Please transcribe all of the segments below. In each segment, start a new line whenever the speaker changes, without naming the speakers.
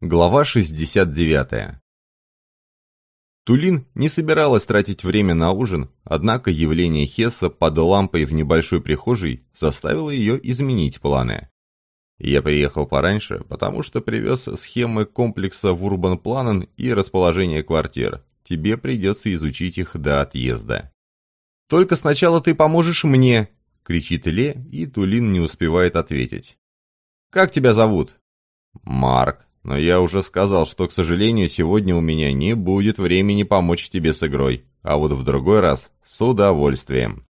Глава 69. Тулин не собиралась тратить время на ужин, однако явление Хесса под лампой в небольшой прихожей заставило ее изменить планы. Я приехал пораньше, потому что привез схемы комплекса в Урбан и расположение квартир. Тебе придется изучить их до отъезда. «Только сначала ты поможешь мне!» — кричит Ле, и Тулин не успевает ответить. «Как тебя зовут?» «Марк», но я уже сказал, что, к сожалению, сегодня у меня не будет времени помочь тебе с игрой, а вот в другой раз с удовольствием.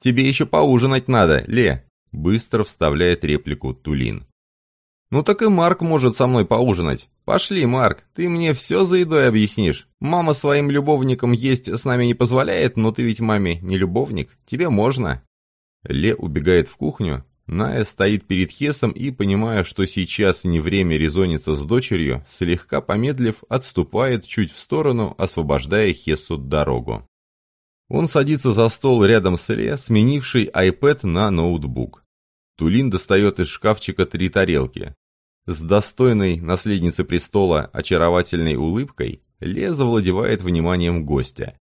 Тебе еще поужинать надо, Ле, быстро вставляет реплику Тулин. Ну так и Марк может со мной поужинать. Пошли, Марк, ты мне все за едой объяснишь. Мама своим любовникам есть с нами не позволяет, но ты ведь маме не любовник, тебе можно. Ле убегает в кухню, Ная стоит перед Хесом и, понимая, что сейчас не время резониться с дочерью, слегка помедлив, отступает чуть в сторону, освобождая Хесу дорогу. Он садится за стол рядом с Ле, сменивший iPad на ноутбук. Тулин достает из шкафчика три тарелки. С достойной наследницы престола очаровательной улыбкой Ле завладевает вниманием гостя.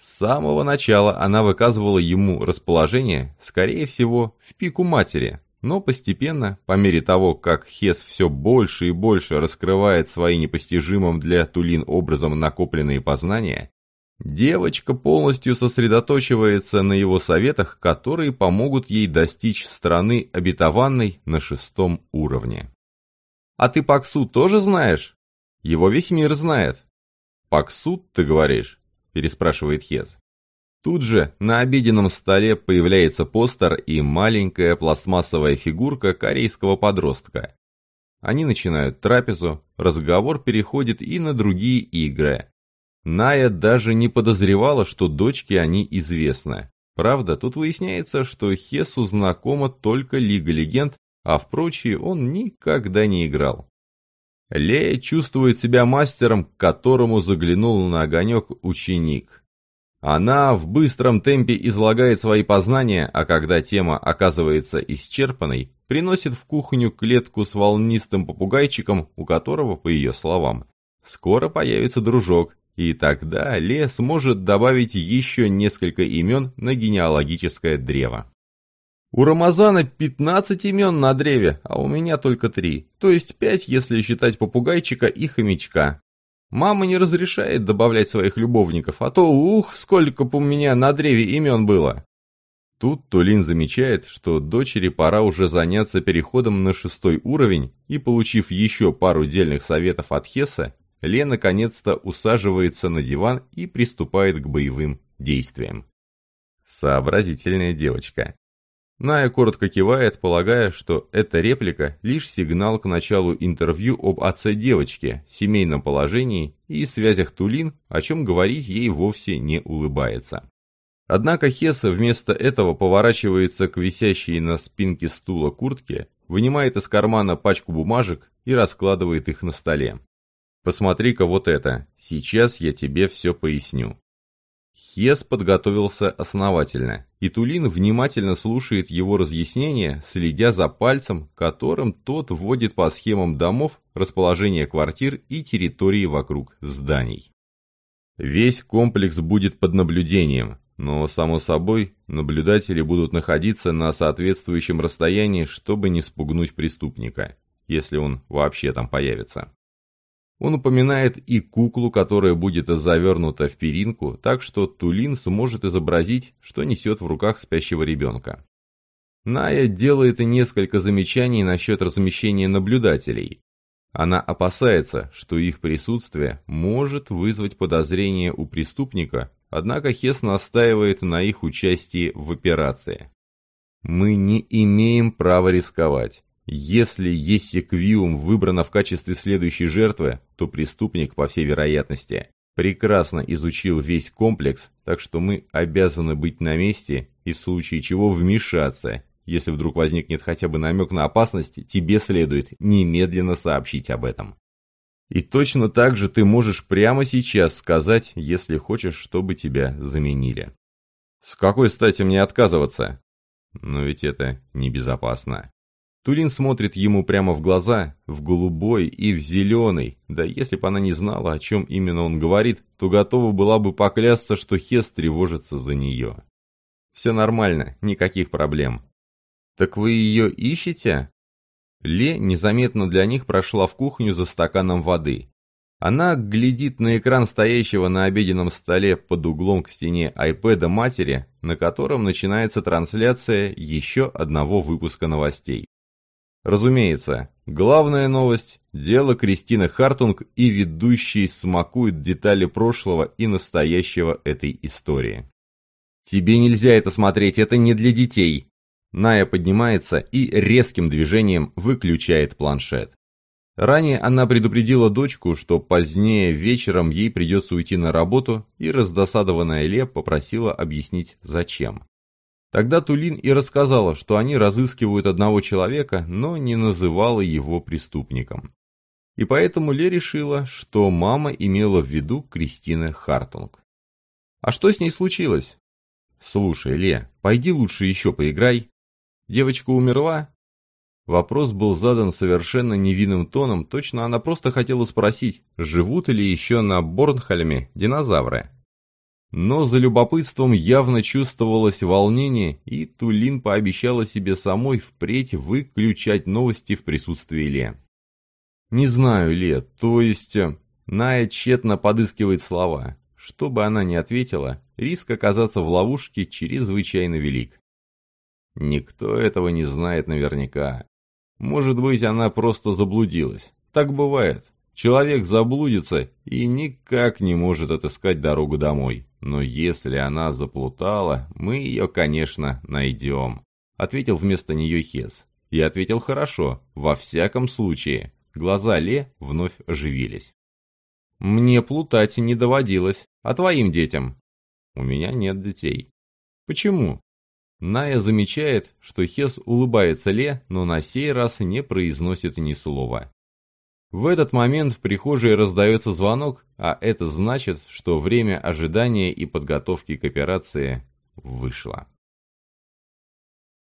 С самого начала она выказывала ему расположение, скорее всего, в пику матери, но постепенно, по мере того, как Хес все больше и больше раскрывает свои непостижимым для Тулин образом накопленные познания, девочка полностью сосредоточивается на его советах, которые помогут ей достичь страны обетованной на шестом уровне. «А ты Паксу тоже знаешь? Его весь мир знает». «Паксу, ты говоришь?» – переспрашивает Хез. Тут же на обеденном столе появляется постер и маленькая пластмассовая фигурка корейского подростка. Они начинают трапезу, разговор переходит и на другие игры. Ная даже не подозревала, что дочке они известны. Правда, тут выясняется, что Хесу знакома только Лига Легенд, а в прочие он никогда не играл. Лея чувствует себя мастером, к которому заглянул на огонек ученик. Она в быстром темпе излагает свои познания, а когда тема оказывается исчерпанной, приносит в кухню клетку с волнистым попугайчиком, у которого, по ее словам, скоро появится дружок, и тогда Ле сможет добавить еще несколько имен на генеалогическое древо. У Рамазана 15 имен на древе, а у меня только три. То есть пять, если считать попугайчика и хомячка. Мама не разрешает добавлять своих любовников, а то, ух, сколько бы у меня на древе имен было. Тут Тулин замечает, что дочери пора уже заняться переходом на шестой уровень, и, получив еще пару дельных советов от Хеса, Ле наконец-то усаживается на диван и приступает к боевым действиям. Сообразительная девочка. Ная коротко кивает, полагая, что эта реплика – лишь сигнал к началу интервью об отце девочки, семейном положении и связях Тулин, о чем говорить ей вовсе не улыбается. Однако Хесса вместо этого поворачивается к висящей на спинке стула куртке, вынимает из кармана пачку бумажек и раскладывает их на столе. «Посмотри-ка вот это, сейчас я тебе все поясню». Хес подготовился основательно, и Тулин внимательно слушает его разъяснения, следя за пальцем, которым тот вводит по схемам домов, расположение квартир и территории вокруг зданий. Весь комплекс будет под наблюдением, но, само собой, наблюдатели будут находиться на соответствующем расстоянии, чтобы не спугнуть преступника, если он вообще там появится. Он упоминает и куклу, которая будет завернута в перинку, так что Тулин сможет изобразить, что несет в руках спящего ребенка. Ная делает несколько замечаний насчет размещения наблюдателей. Она опасается, что их присутствие может вызвать подозрение у преступника, однако Хес настаивает на их участии в операции. «Мы не имеем права рисковать. Если Ессеквиум выбрана в качестве следующей жертвы, то преступник, по всей вероятности, прекрасно изучил весь комплекс, так что мы обязаны быть на месте и в случае чего вмешаться. Если вдруг возникнет хотя бы намек на опасность, тебе следует немедленно сообщить об этом. И точно так же ты можешь прямо сейчас сказать, если хочешь, чтобы тебя заменили. С какой стати мне отказываться? Но ведь это небезопасно. Тулин смотрит ему прямо в глаза, в голубой и в зеленый. Да если бы она не знала, о чем именно он говорит, то готова была бы поклясться, что Хес тревожится за нее. Все нормально, никаких проблем. Так вы ее ищете? Ле незаметно для них прошла в кухню за стаканом воды. Она глядит на экран стоящего на обеденном столе под углом к стене айпэда матери, на котором начинается трансляция еще одного выпуска новостей. Разумеется, главная новость – дело Кристины Хартунг и ведущий смакует детали прошлого и настоящего этой истории. «Тебе нельзя это смотреть, это не для детей!» Ная поднимается и резким движением выключает планшет. Ранее она предупредила дочку, что позднее вечером ей придется уйти на работу, и раздосадованная Ле попросила объяснить, зачем. Тогда Тулин и рассказала, что они разыскивают одного человека, но не называла его преступником. И поэтому Ле решила, что мама имела в виду Кристина Хартунг. А что с ней случилось? Слушай, Ле, пойди лучше еще поиграй. Девочка умерла? Вопрос был задан совершенно невинным тоном, точно она просто хотела спросить, живут ли еще на Борнхольме динозавры. Но за любопытством явно чувствовалось волнение, и Тулин пообещала себе самой впредь выключать новости в присутствии Ле. «Не знаю, Ле, то есть...» э, Ная тщетно подыскивает слова. Что бы она ни ответила, риск оказаться в ловушке чрезвычайно велик. Никто этого не знает наверняка. Может быть, она просто заблудилась. Так бывает. Человек заблудится и никак не может отыскать дорогу домой. Но если она заплутала, мы ее, конечно, найдем. Ответил вместо нее Хес. И ответил хорошо, во всяком случае. Глаза Ле вновь оживились. «Мне плутать не доводилось. А твоим детям?» «У меня нет детей». «Почему?» Ная замечает, что Хес улыбается Ле, но на сей раз не произносит ни слова. В этот момент в прихожей раздается звонок, а это значит, что время ожидания и подготовки к операции вышло.